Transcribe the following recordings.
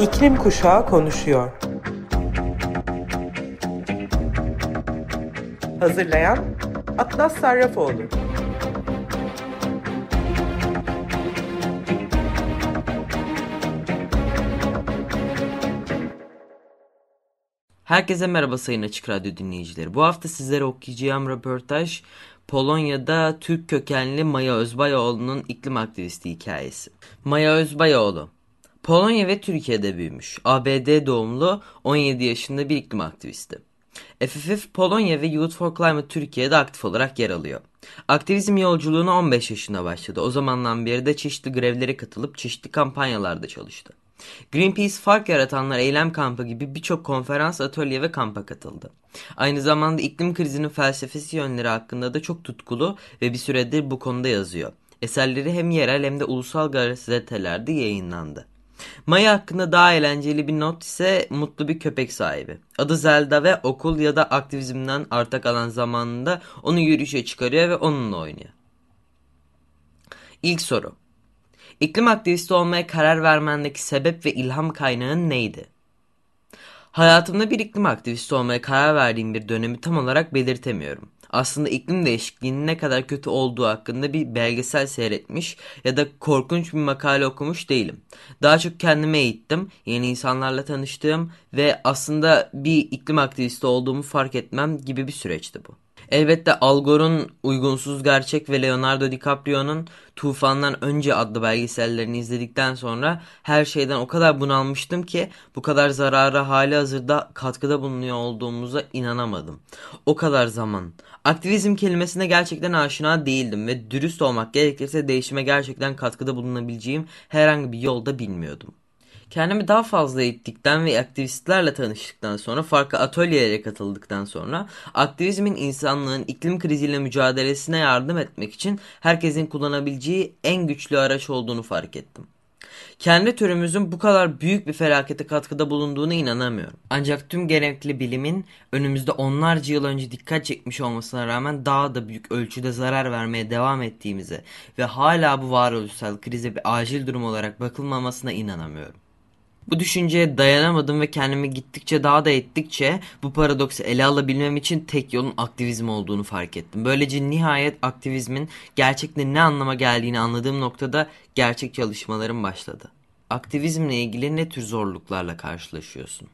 İklim Kuşağı konuşuyor. Hazırlayan Atlas Sarrafoğlu. Herkese merhaba sayın Açık Radyo dinleyicileri. Bu hafta sizlere okuyacağım röportaj Polonya'da Türk kökenli Maya Özbayoğlu'nun iklim aktivisti hikayesi. Maya Özbayoğlu Polonya ve Türkiye'de büyümüş. ABD doğumlu 17 yaşında bir iklim aktivisti. FFF Polonya ve Youth for Climate Türkiye'de aktif olarak yer alıyor. Aktivizm yolculuğuna 15 yaşında başladı. O zamandan beri de çeşitli grevlere katılıp çeşitli kampanyalarda çalıştı. Greenpeace Fark Yaratanlar Eylem Kampı gibi birçok konferans, atölye ve kampa katıldı. Aynı zamanda iklim krizinin felsefesi yönleri hakkında da çok tutkulu ve bir süredir bu konuda yazıyor. Eserleri hem yerel hem de ulusal gazetelerde yayınlandı. Maya hakkında daha eğlenceli bir not ise mutlu bir köpek sahibi. Adı Zelda ve okul ya da aktivizmden arta kalan zamanında onu yürüyüşe çıkarıyor ve onunla oynuyor. İlk soru. İklim aktivisti olmaya karar vermendeki sebep ve ilham kaynağın neydi? Hayatımda bir iklim aktivisti olmaya karar verdiğim bir dönemi tam olarak belirtemiyorum. Aslında iklim değişikliğinin ne kadar kötü olduğu hakkında bir belgesel seyretmiş ya da korkunç bir makale okumuş değilim. Daha çok kendime eğittim, yeni insanlarla tanıştığım ve aslında bir iklim aktivisti olduğumu fark etmem gibi bir süreçti bu. Elbette Al Gore'un Uygunsuz Gerçek ve Leonardo DiCaprio'nun Tufan'dan Önce adlı belgesellerini izledikten sonra her şeyden o kadar bunalmıştım ki bu kadar zarara hali hazırda katkıda bulunuyor olduğumuza inanamadım. O kadar zaman. Aktivizm kelimesine gerçekten aşina değildim ve dürüst olmak gerekirse değişime gerçekten katkıda bulunabileceğim herhangi bir yolda bilmiyordum. Kendimi daha fazla eğittikten ve aktivistlerle tanıştıktan sonra farklı atölyelere katıldıktan sonra aktivizmin insanlığın iklim kriziyle mücadelesine yardım etmek için herkesin kullanabileceği en güçlü araç olduğunu fark ettim. Kendi türümüzün bu kadar büyük bir felakete katkıda bulunduğuna inanamıyorum. Ancak tüm gerekli bilimin önümüzde onlarca yıl önce dikkat çekmiş olmasına rağmen daha da büyük ölçüde zarar vermeye devam ettiğimize ve hala bu varoluşsal krize bir acil durum olarak bakılmamasına inanamıyorum. Bu düşünceye dayanamadım ve kendimi gittikçe daha da ettikçe bu paradoksu ele alabilmem için tek yolun aktivizm olduğunu fark ettim. Böylece nihayet aktivizmin gerçekten ne anlama geldiğini anladığım noktada gerçek çalışmalarım başladı. Aktivizmle ilgili ne tür zorluklarla karşılaşıyorsun?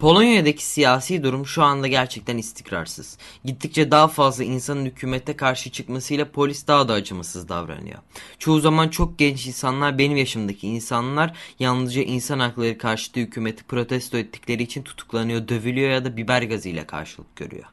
Polonya'daki siyasi durum şu anda gerçekten istikrarsız. Gittikçe daha fazla insanın hükümete karşı çıkmasıyla polis daha da acımasız davranıyor. Çoğu zaman çok genç insanlar benim yaşımdaki insanlar yalnızca insan hakları karşıtı hükümeti protesto ettikleri için tutuklanıyor, dövülüyor ya da biber gazıyla karşılık görüyor.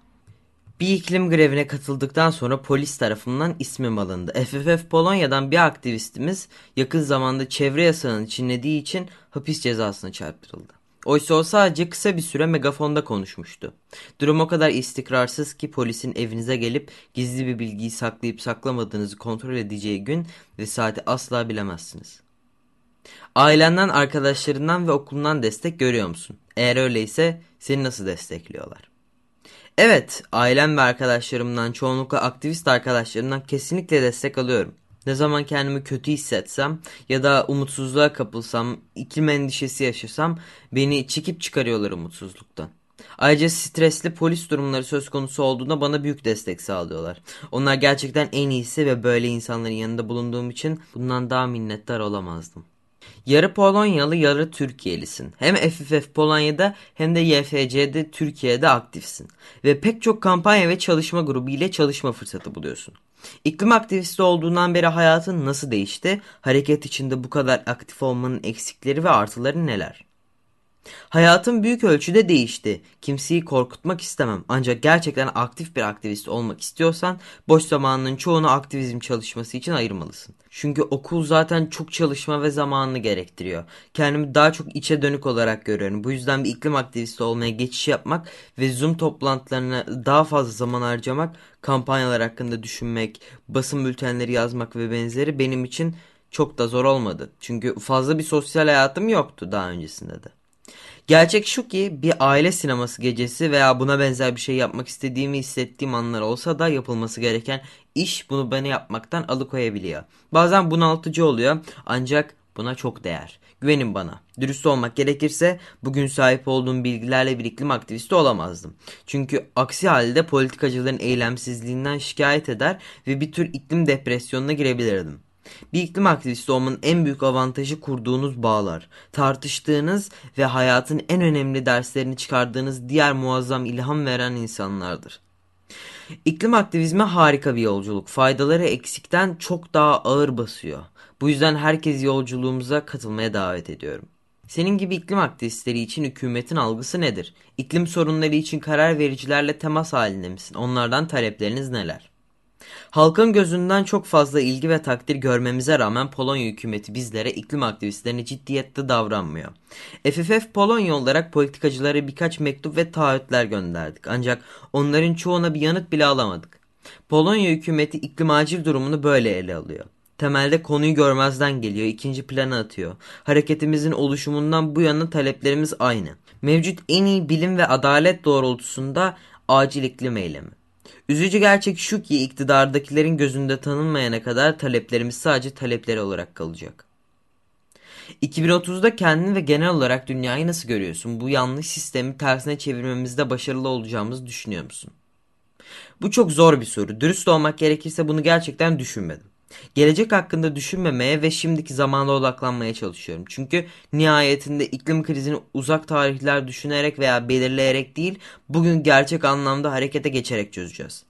Bir iklim grevine katıldıktan sonra polis tarafından ismim alındı. FFF Polonya'dan bir aktivistimiz yakın zamanda çevre yasağını çiğnediği için hapis cezasına çarptırıldı. Oysa o sadece kısa bir süre megafonda konuşmuştu. Durum o kadar istikrarsız ki polisin evinize gelip gizli bir bilgiyi saklayıp saklamadığınızı kontrol edeceği gün ve saati asla bilemezsiniz. Ailenden, arkadaşlarından ve okulundan destek görüyor musun? Eğer öyleyse seni nasıl destekliyorlar? Evet, ailem ve arkadaşlarımdan, çoğunlukla aktivist arkadaşlarımdan kesinlikle destek alıyorum. Ne zaman kendimi kötü hissetsem ya da umutsuzluğa kapılsam, iklim endişesi yaşasam beni çekip çıkarıyorlar umutsuzluktan. Ayrıca stresli polis durumları söz konusu olduğunda bana büyük destek sağlıyorlar. Onlar gerçekten en iyisi ve böyle insanların yanında bulunduğum için bundan daha minnettar olamazdım. Yarı Polonyalı yarı Türkiye'lisin. Hem FFF Polonya'da hem de YFC'de Türkiye'de aktifsin. Ve pek çok kampanya ve çalışma grubu ile çalışma fırsatı buluyorsun. İklim aktivisti olduğundan beri hayatın nasıl değişti? Hareket içinde bu kadar aktif olmanın eksikleri ve artıları neler? Hayatım büyük ölçüde değişti. Kimseyi korkutmak istemem. Ancak gerçekten aktif bir aktivist olmak istiyorsan boş zamanının çoğunu aktivizm çalışması için ayırmalısın. Çünkü okul zaten çok çalışma ve zamanını gerektiriyor. Kendimi daha çok içe dönük olarak görüyorum. Bu yüzden bir iklim aktivisti olmaya geçiş yapmak ve Zoom toplantılarına daha fazla zaman harcamak, kampanyalar hakkında düşünmek, basın bültenleri yazmak ve benzeri benim için çok da zor olmadı. Çünkü fazla bir sosyal hayatım yoktu daha öncesinde de. Gerçek şu ki bir aile sineması gecesi veya buna benzer bir şey yapmak istediğimi hissettiğim anlar olsa da yapılması gereken iş bunu beni yapmaktan alıkoyabiliyor. Bazen bunaltıcı oluyor ancak buna çok değer. Güvenin bana. Dürüst olmak gerekirse bugün sahip olduğum bilgilerle bir iklim aktivisti olamazdım. Çünkü aksi halde politikacıların eylemsizliğinden şikayet eder ve bir tür iklim depresyonuna girebilirdim. Bir iklim aktivisti olmanın en büyük avantajı kurduğunuz bağlar, tartıştığınız ve hayatın en önemli derslerini çıkardığınız diğer muazzam ilham veren insanlardır. İklim aktivizmi harika bir yolculuk. Faydaları eksikten çok daha ağır basıyor. Bu yüzden herkes yolculuğumuza katılmaya davet ediyorum. Senin gibi iklim aktivistleri için hükümetin algısı nedir? İklim sorunları için karar vericilerle temas halinde misin? Onlardan talepleriniz neler? Halkın gözünden çok fazla ilgi ve takdir görmemize rağmen Polonya hükümeti bizlere iklim aktivistlerine ciddiyette davranmıyor. FFF Polonya olarak politikacılara birkaç mektup ve taahhütler gönderdik ancak onların çoğuna bir yanıt bile alamadık. Polonya hükümeti iklim acil durumunu böyle ele alıyor. Temelde konuyu görmezden geliyor, ikinci plana atıyor. Hareketimizin oluşumundan bu yana taleplerimiz aynı. Mevcut en iyi bilim ve adalet doğrultusunda acil iklim eylemi. Üzücü gerçek şu ki iktidardakilerin gözünde tanınmayana kadar taleplerimiz sadece talepleri olarak kalacak. 2030'da kendini ve genel olarak dünyayı nasıl görüyorsun? Bu yanlış sistemi tersine çevirmemizde başarılı olacağımızı düşünüyor musun? Bu çok zor bir soru. Dürüst olmak gerekirse bunu gerçekten düşünmedim. Gelecek hakkında düşünmemeye ve şimdiki zamana odaklanmaya çalışıyorum. Çünkü nihayetinde iklim krizini uzak tarihler düşünerek veya belirleyerek değil, bugün gerçek anlamda harekete geçerek çözeceğiz.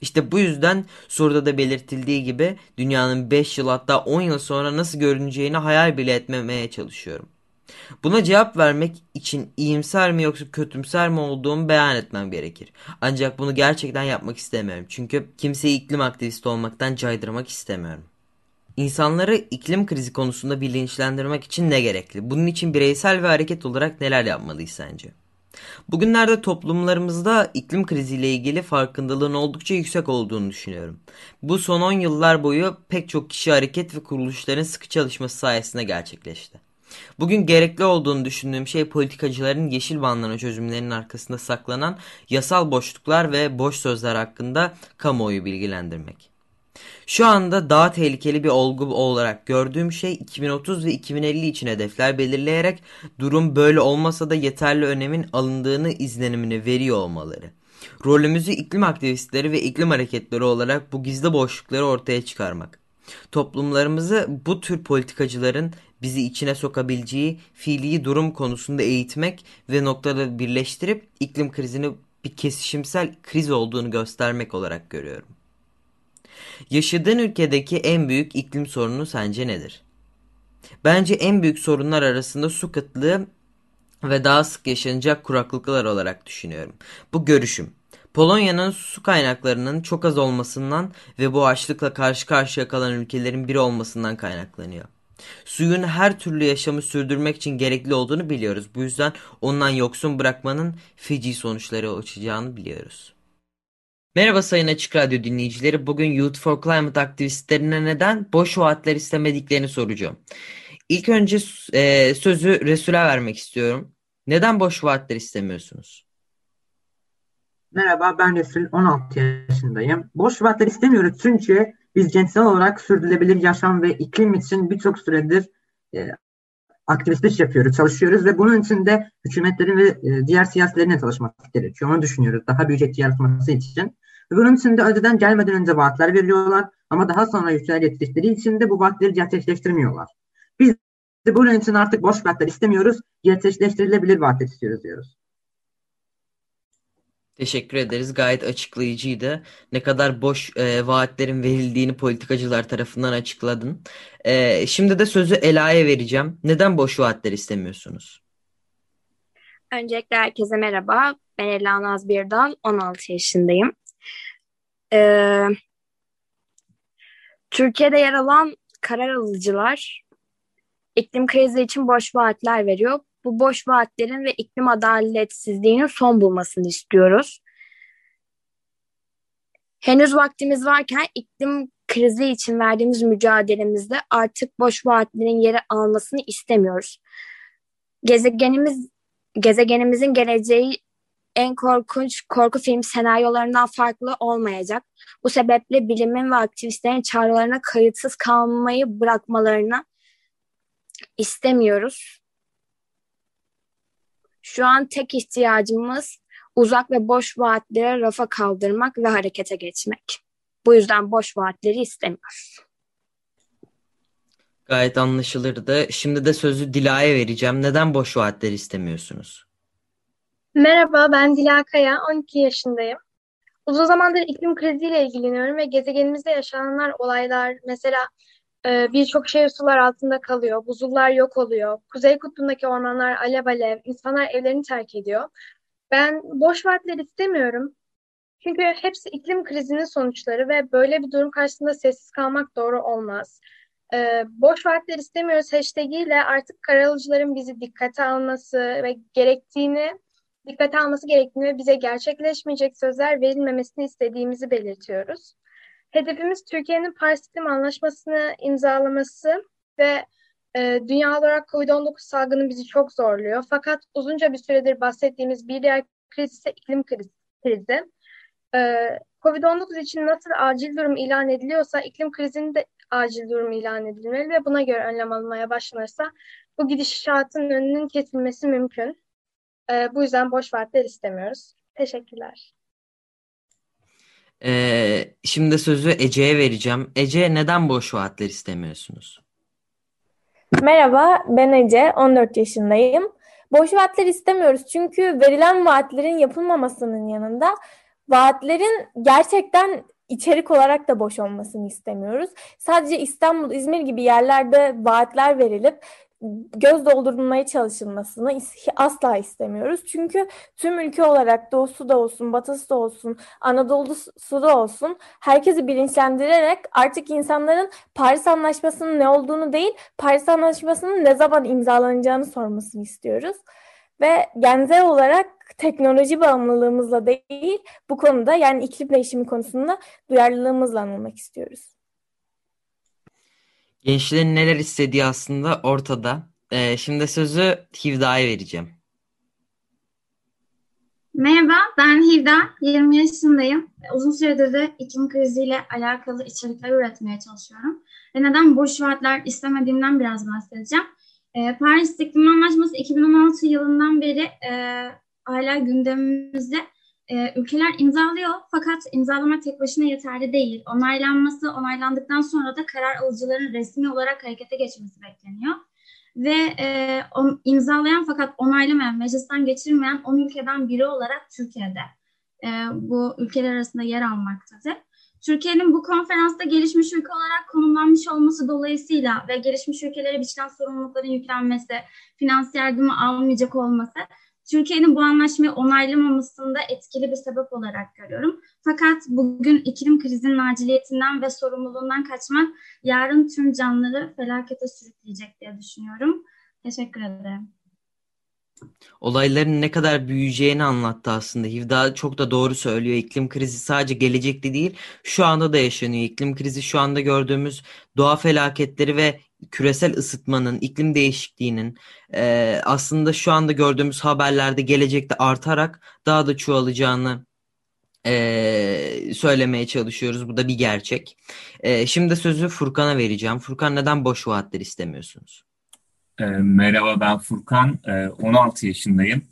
İşte bu yüzden soruda da belirtildiği gibi dünyanın 5 yıl hatta 10 yıl sonra nasıl görüneceğini hayal bile etmemeye çalışıyorum. Buna cevap vermek için iyimser mi yoksa kötümser mi olduğumu beyan etmem gerekir. Ancak bunu gerçekten yapmak istemiyorum. Çünkü kimseyi iklim aktivisti olmaktan caydırmak istemiyorum. İnsanları iklim krizi konusunda bilinçlendirmek için ne gerekli? Bunun için bireysel ve hareket olarak neler yapmalıyız sence? Bugünlerde toplumlarımızda iklim kriziyle ilgili farkındalığın oldukça yüksek olduğunu düşünüyorum. Bu son 10 yıllar boyu pek çok kişi hareket ve kuruluşların sıkı çalışması sayesinde gerçekleşti. Bugün gerekli olduğunu düşündüğüm şey politikacıların yeşil bandlama çözümlerinin arkasında saklanan yasal boşluklar ve boş sözler hakkında kamuoyu bilgilendirmek. Şu anda daha tehlikeli bir olgu olarak gördüğüm şey 2030 ve 2050 için hedefler belirleyerek durum böyle olmasa da yeterli önemin alındığını izlenimini veriyor olmaları. Rolümüzü iklim aktivistleri ve iklim hareketleri olarak bu gizli boşlukları ortaya çıkarmak. Toplumlarımızı bu tür politikacıların bizi içine sokabileceği fiili durum konusunda eğitmek ve noktada birleştirip iklim krizini bir kesişimsel kriz olduğunu göstermek olarak görüyorum. Yaşadığın ülkedeki en büyük iklim sorunu sence nedir? Bence en büyük sorunlar arasında su kıtlığı ve daha sık yaşanacak kuraklıklar olarak düşünüyorum. Bu görüşüm. Polonya'nın su kaynaklarının çok az olmasından ve bu açlıkla karşı karşıya kalan ülkelerin biri olmasından kaynaklanıyor. Suyun her türlü yaşamı sürdürmek için gerekli olduğunu biliyoruz. Bu yüzden ondan yoksun bırakmanın feci sonuçları açacağını biliyoruz. Merhaba sayın Açık Radyo dinleyicileri. Bugün Youth for Climate aktivistlerine neden boş vaatler istemediklerini soracağım. İlk önce e, sözü Resul'e vermek istiyorum. Neden boş vaatler istemiyorsunuz? Merhaba ben Resul, 16 yaşındayım. Boş vaatler istemiyoruz çünkü biz cinsel olarak sürdürülebilir yaşam ve iklim için birçok süredir e, aktivistlik yapıyoruz, çalışıyoruz ve bunun için de hükümetlerin ve e, diğer siyasilerin çalışması gerekiyor. Onu düşünüyoruz daha büyük etki yaratması için. Bunun için de önceden gelmeden önce vaatler veriyorlar ama daha sonra yetiştikleri için de bu vaatleri gerçekleştirmiyorlar. Biz de bunun için artık boş vaatler istemiyoruz, gerçekleştirilebilir vaatler istiyoruz diyoruz. Teşekkür ederiz. Gayet açıklayıcıydı. Ne kadar boş e, vaatlerin verildiğini politikacılar tarafından açıkladın. E, şimdi de sözü Ela'ya vereceğim. Neden boş vaatler istemiyorsunuz? Öncelikle herkese merhaba. Ben Ela Naz Birdal, 16 yaşındayım. Ee, Türkiye'de yer alan karar alıcılar iklim krizi için boş vaatler veriyor bu boş vaatlerin ve iklim adaletsizliğinin son bulmasını istiyoruz. Henüz vaktimiz varken iklim krizi için verdiğimiz mücadelemizde artık boş vaatlerin yeri almasını istemiyoruz. Gezegenimiz gezegenimizin geleceği en korkunç korku film senaryolarından farklı olmayacak. Bu sebeple bilimin ve aktivistlerin çağrılarına kayıtsız kalmayı bırakmalarına istemiyoruz. Şu an tek ihtiyacımız uzak ve boş vaatleri rafa kaldırmak ve harekete geçmek. Bu yüzden boş vaatleri istemiyoruz. Gayet anlaşılırdı. Şimdi de sözü Dila'ya vereceğim. Neden boş vaatler istemiyorsunuz? Merhaba, ben Dila Kaya, 12 yaşındayım. Uzun zamandır iklim kriziyle ilgileniyorum ve gezegenimizde yaşananlar olaylar, mesela birçok şehir sular altında kalıyor, buzullar yok oluyor, Kuzey Kutbu'ndaki ormanlar alev alev, insanlar evlerini terk ediyor. Ben boş vaatler istemiyorum. Çünkü hepsi iklim krizinin sonuçları ve böyle bir durum karşısında sessiz kalmak doğru olmaz. Ee, boş vaatler istemiyoruz hashtag ile artık karalıcıların bizi dikkate alması ve gerektiğini dikkate alması gerektiğini ve bize gerçekleşmeyecek sözler verilmemesini istediğimizi belirtiyoruz. Hedefimiz Türkiye'nin Paris İklim Anlaşması'nı imzalaması ve e, dünya olarak COVID-19 salgını bizi çok zorluyor. Fakat uzunca bir süredir bahsettiğimiz bir diğer kriz ise iklim krizi. E, COVID-19 için nasıl acil durum ilan ediliyorsa iklim krizinin de acil durum ilan edilmeli ve buna göre önlem alınmaya başlanırsa bu gidişatın önünün kesilmesi mümkün. E, bu yüzden boş vaatler istemiyoruz. Teşekkürler. Ee, şimdi sözü Ece'ye vereceğim. Ece neden boş vaatler istemiyorsunuz? Merhaba, ben Ece, 14 yaşındayım. Boş vaatler istemiyoruz çünkü verilen vaatlerin yapılmamasının yanında vaatlerin gerçekten içerik olarak da boş olmasını istemiyoruz. Sadece İstanbul, İzmir gibi yerlerde vaatler verilip göz doldurulmaya çalışılmasını asla istemiyoruz. Çünkü tüm ülke olarak doğusu da olsun, batısı da olsun, Anadolu'su da olsun herkesi bilinçlendirerek artık insanların Paris Anlaşması'nın ne olduğunu değil, Paris Anlaşması'nın ne zaman imzalanacağını sormasını istiyoruz. Ve genzel olarak teknoloji bağımlılığımızla değil, bu konuda yani iklim değişimi konusunda duyarlılığımızla anılmak istiyoruz. Gençlerin neler istediği aslında ortada. Ee, şimdi sözü Hivda'ya vereceğim. Merhaba, ben Hivda, 20 yaşındayım. Uzun süredir de iklim kriziyle alakalı içerikler üretmeye çalışıyorum. Ve neden boş vaatler istemediğimden biraz bahsedeceğim. Ee, Paris İklim Anlaşması 2016 yılından beri e, hala gündemimizde e, ülkeler imzalıyor fakat imzalama tek başına yeterli değil. Onaylanması, onaylandıktan sonra da karar alıcıların resmi olarak harekete geçmesi bekleniyor. Ve e, on, imzalayan fakat onaylamayan, meclisten geçirmeyen 10 ülkeden biri olarak Türkiye'de e, bu ülkeler arasında yer almaktadır. Türkiye'nin bu konferansta gelişmiş ülke olarak konumlanmış olması dolayısıyla ve gelişmiş ülkelere biçilen sorumlulukların yüklenmesi, finans yardımı almayacak olması Türkiye'nin bu anlaşmayı onaylamamasında etkili bir sebep olarak görüyorum. Fakat bugün iklim krizinin aciliyetinden ve sorumluluğundan kaçmak yarın tüm canlıları felakete sürükleyecek diye düşünüyorum. Teşekkür ederim. Olayların ne kadar büyüyeceğini anlattı aslında. Hivda çok da doğru söylüyor. İklim krizi sadece gelecekte değil, şu anda da yaşanıyor. İklim krizi şu anda gördüğümüz doğa felaketleri ve küresel ısıtmanın, iklim değişikliğinin e, aslında şu anda gördüğümüz haberlerde gelecekte artarak daha da çoğalacağını e, söylemeye çalışıyoruz. Bu da bir gerçek. E, şimdi sözü Furkan'a vereceğim. Furkan neden boş vaatler istemiyorsunuz? E, merhaba ben Furkan, e, 16 yaşındayım.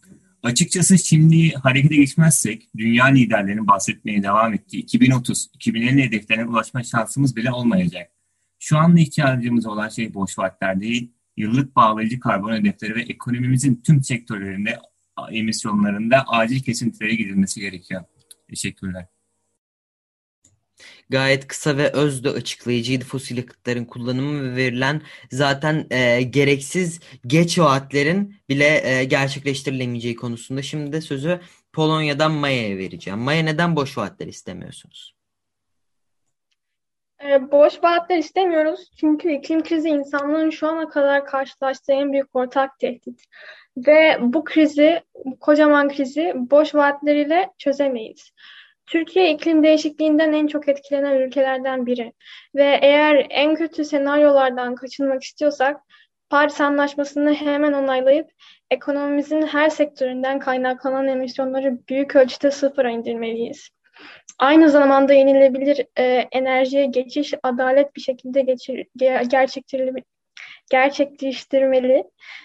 Açıkçası şimdi harekete geçmezsek dünya liderlerinin bahsetmeye devam ettiği 2030-2050 hedeflerine ulaşma şansımız bile olmayacak. Şu anda ihtiyacımız olan şey boş vaatler değil, yıllık bağlayıcı karbon hedefleri ve ekonomimizin tüm sektörlerinde emisyonlarında acil kesintilere gidilmesi gerekiyor. Teşekkürler. Gayet kısa ve öz de açıklayıcıydı fosil yakıtların kullanımı ve verilen zaten e, gereksiz geç vaatlerin bile e, gerçekleştirilemeyeceği konusunda. Şimdi de sözü Polonya'dan Maya'ya vereceğim. Maya neden boş vaatler istemiyorsunuz? Ee, boş vaatler istemiyoruz çünkü iklim krizi insanlığın şu ana kadar karşılaştığı en büyük ortak tehdit. Ve bu krizi, bu kocaman krizi boş vaatleriyle çözemeyiz. Türkiye iklim değişikliğinden en çok etkilenen ülkelerden biri. Ve eğer en kötü senaryolardan kaçınmak istiyorsak Paris Anlaşması'nı hemen onaylayıp ekonomimizin her sektöründen kaynaklanan emisyonları büyük ölçüde sıfıra indirmeliyiz. Aynı zamanda yenilebilir e, enerjiye geçiş adalet bir şekilde geçir, gerçekleştirilebilir gerçekleştirmeli.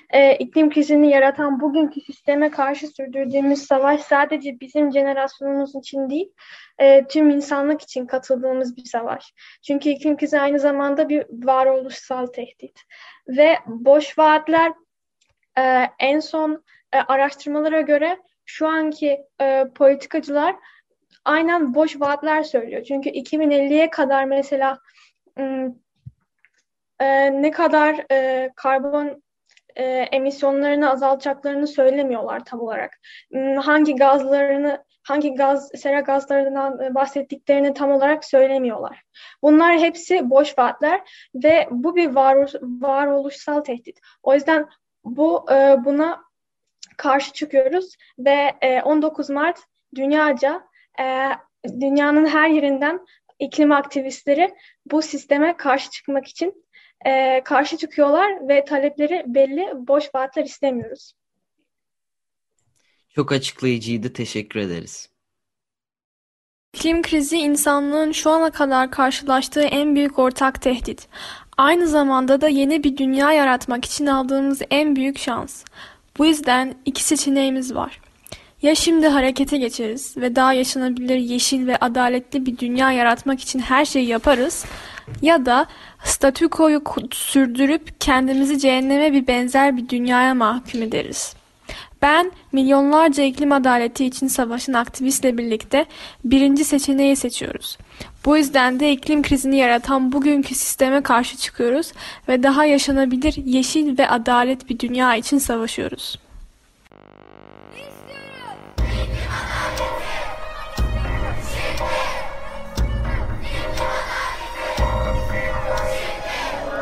E, iklim krizini yaratan bugünkü sisteme karşı sürdürdüğümüz savaş sadece bizim jenerasyonumuz için değil, e, tüm insanlık için katıldığımız bir savaş. Çünkü iklim krizi aynı zamanda bir varoluşsal tehdit. Ve boş vaatler e, en son e, araştırmalara göre şu anki e, politikacılar aynen boş vaatler söylüyor. Çünkü 2050'ye kadar mesela e, ne kadar e, karbon e, emisyonlarını azaltacaklarını söylemiyorlar tam olarak. Hangi gazlarını hangi gaz sera gazlarından bahsettiklerini tam olarak söylemiyorlar. Bunlar hepsi boş vaatler ve bu bir var, varoluşsal tehdit. O yüzden bu e, buna karşı çıkıyoruz ve e, 19 Mart dünyaca e, dünyanın her yerinden iklim aktivistleri bu sisteme karşı çıkmak için e, karşı çıkıyorlar ve talepleri belli, boş vaatler istemiyoruz. Çok açıklayıcıydı, teşekkür ederiz. İklim krizi insanlığın şu ana kadar karşılaştığı en büyük ortak tehdit. Aynı zamanda da yeni bir dünya yaratmak için aldığımız en büyük şans. Bu yüzden iki seçeneğimiz var. Ya şimdi harekete geçeriz ve daha yaşanabilir, yeşil ve adaletli bir dünya yaratmak için her şeyi yaparız ya da statükoyu sürdürüp kendimizi cehenneme bir benzer bir dünyaya mahkum ederiz. Ben milyonlarca iklim adaleti için savaşın aktivistle birlikte birinci seçeneği seçiyoruz. Bu yüzden de iklim krizini yaratan bugünkü sisteme karşı çıkıyoruz ve daha yaşanabilir, yeşil ve adalet bir dünya için savaşıyoruz.